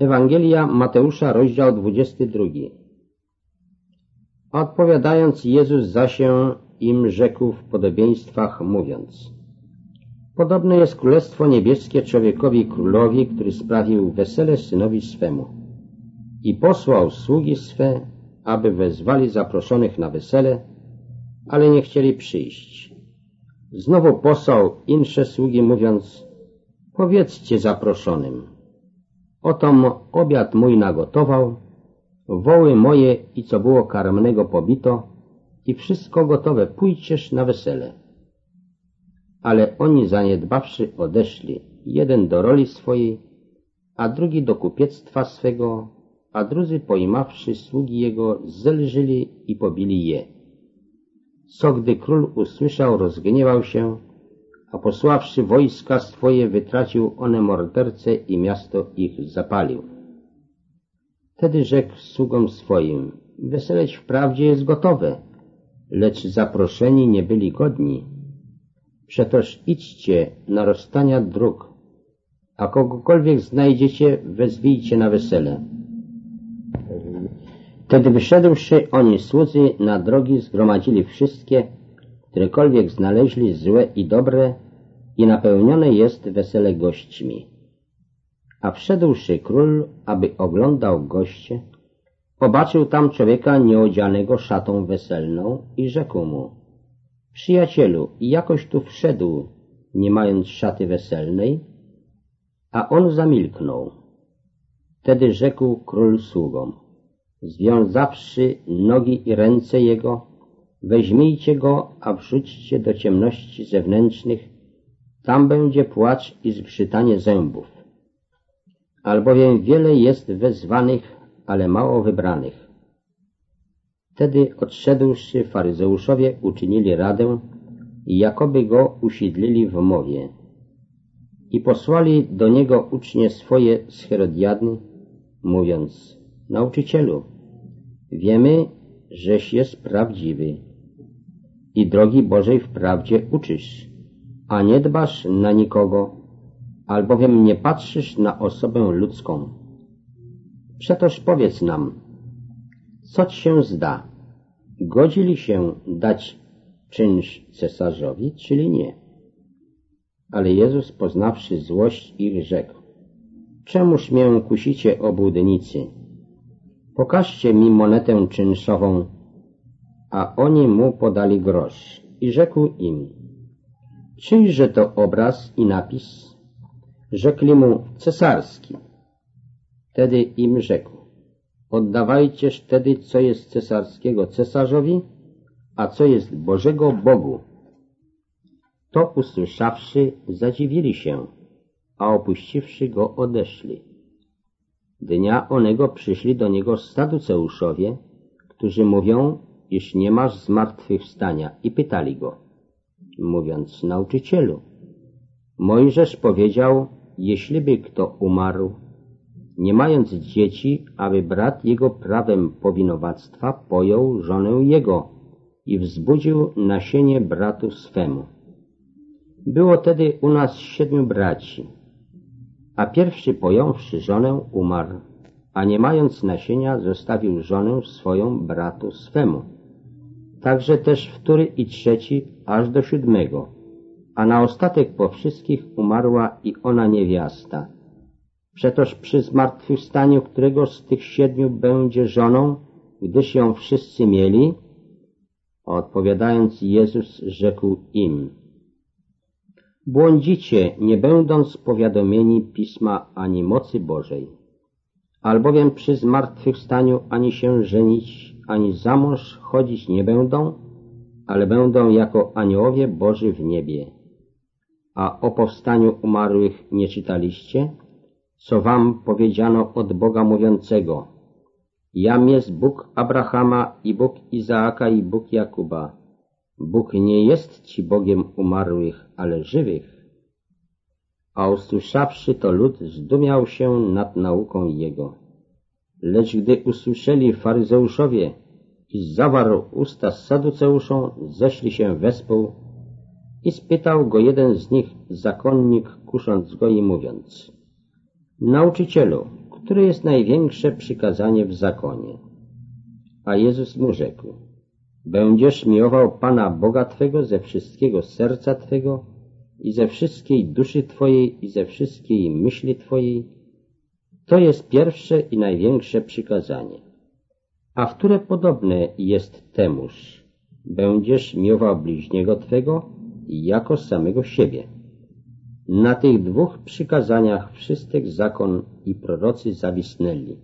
Ewangelia Mateusza, rozdział 22. Odpowiadając, Jezus zasię im rzekł w podobieństwach, mówiąc Podobne jest Królestwo Niebieskie człowiekowi królowi, który sprawił wesele synowi swemu i posłał sługi swe, aby wezwali zaproszonych na wesele, ale nie chcieli przyjść. Znowu posłał insze sługi, mówiąc Powiedzcie zaproszonym, otom obiad mój nagotował, woły moje i co było karmnego pobito i wszystko gotowe, pójdźcież na wesele. Ale oni zaniedbawszy odeszli, jeden do roli swojej, a drugi do kupiectwa swego, a drudzy pojmawszy sługi jego, zelżyli i pobili je. Co gdy król usłyszał, rozgniewał się, a posławszy wojska swoje, wytracił one morderce i miasto ich zapalił. Wtedy rzekł sługom swoim, weseleć wprawdzie jest gotowe, lecz zaproszeni nie byli godni. Przetoż idźcie na rozstania dróg, a kogokolwiek znajdziecie, wezwijcie na wesele. Wtedy wyszedłszy oni słudzy na drogi zgromadzili wszystkie, którekolwiek znaleźli złe i dobre i napełnione jest wesele gośćmi. A wszedłszy król, aby oglądał goście, pobaczył tam człowieka nieodzianego szatą weselną i rzekł mu Przyjacielu, jakoś tu wszedł, nie mając szaty weselnej? A on zamilknął. Wtedy rzekł król sługom Związawszy nogi i ręce jego, weźmijcie go, a wrzućcie do ciemności zewnętrznych, tam będzie płacz i zgrzytanie zębów. Albowiem wiele jest wezwanych, ale mało wybranych. Wtedy odszedłszy faryzeuszowie uczynili radę i jakoby go usiedlili w mowie. I posłali do niego ucznie swoje z Herodiadny, mówiąc, Nauczycielu, wiemy, żeś jest prawdziwy i drogi Bożej wprawdzie uczysz a nie dbasz na nikogo, albowiem nie patrzysz na osobę ludzką. Przetoż powiedz nam, co ci się zda? Godzili się dać czynsz cesarzowi, czyli nie? Ale Jezus, poznawszy złość ich, rzekł, Czemuż mię kusicie, obłudnicy? Pokażcie mi monetę czynszową. A oni mu podali grosz i rzekł im, Czyjże to obraz i napis? Rzekli mu cesarski. Wtedy im rzekł, oddawajcież wtedy, co jest cesarskiego cesarzowi, a co jest Bożego Bogu. To usłyszawszy, zadziwili się, a opuściwszy go odeszli. Dnia onego przyszli do niego saduceuszowie, którzy mówią, iż nie masz zmartwychwstania i pytali go, mówiąc nauczycielu. Mojżesz powiedział, jeśliby kto umarł, nie mając dzieci, aby brat jego prawem powinowactwa pojął żonę jego i wzbudził nasienie bratu swemu. Było tedy u nas siedmiu braci, a pierwszy pojąwszy żonę umarł, a nie mając nasienia zostawił żonę swoją bratu swemu także też wtóry i trzeci aż do siódmego, a na ostatek po wszystkich umarła i ona niewiasta. Przetoż przy zmartwychwstaniu którego z tych siedmiu będzie żoną, gdyż ją wszyscy mieli? Odpowiadając Jezus rzekł im, Błądzicie, nie będąc powiadomieni Pisma ani mocy Bożej, albowiem przy zmartwychwstaniu ani się żenić ani za mąż chodzić nie będą, ale będą jako aniołowie Boży w niebie. A o powstaniu umarłych nie czytaliście? Co wam powiedziano od Boga mówiącego? Jam jest Bóg Abrahama i Bóg Izaaka i Bóg Jakuba. Bóg nie jest ci Bogiem umarłych, ale żywych. A usłyszawszy to lud zdumiał się nad nauką Jego. Lecz gdy usłyszeli faryzeuszowie, i zawarł usta z saduceuszą, zeszli się wespół i spytał go jeden z nich, zakonnik, kusząc go i mówiąc Nauczycielu, które jest największe przykazanie w zakonie? A Jezus mu rzekł, będziesz miłował Pana Boga Twego ze wszystkiego serca Twego i ze wszystkiej duszy Twojej i ze wszystkiej myśli Twojej. To jest pierwsze i największe przykazanie. A które podobne jest temuż? Będziesz miłował bliźniego Twego jako samego siebie. Na tych dwóch przykazaniach wszystek zakon i prorocy zawisnęli.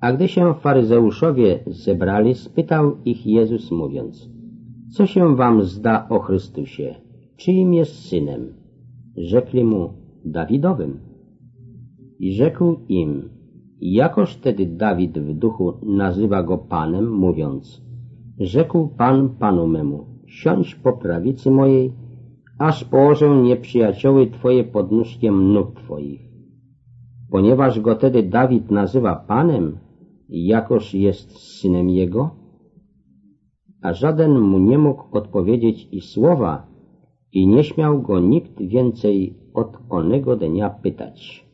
A gdy się faryzeuszowie zebrali, spytał ich Jezus mówiąc, co się wam zda o Chrystusie? Czyim jest synem? Rzekli mu, Dawidowym. I rzekł im, jakoż tedy Dawid w duchu nazywa go Panem, mówiąc, rzekł Pan Panu memu, siądź po prawicy mojej, aż położę nieprzyjacioły Twoje pod nóżkiem nóg Twoich. Ponieważ go tedy Dawid nazywa Panem, jakoż jest synem jego? A żaden mu nie mógł odpowiedzieć i słowa, i nie śmiał go nikt więcej od onego dnia pytać.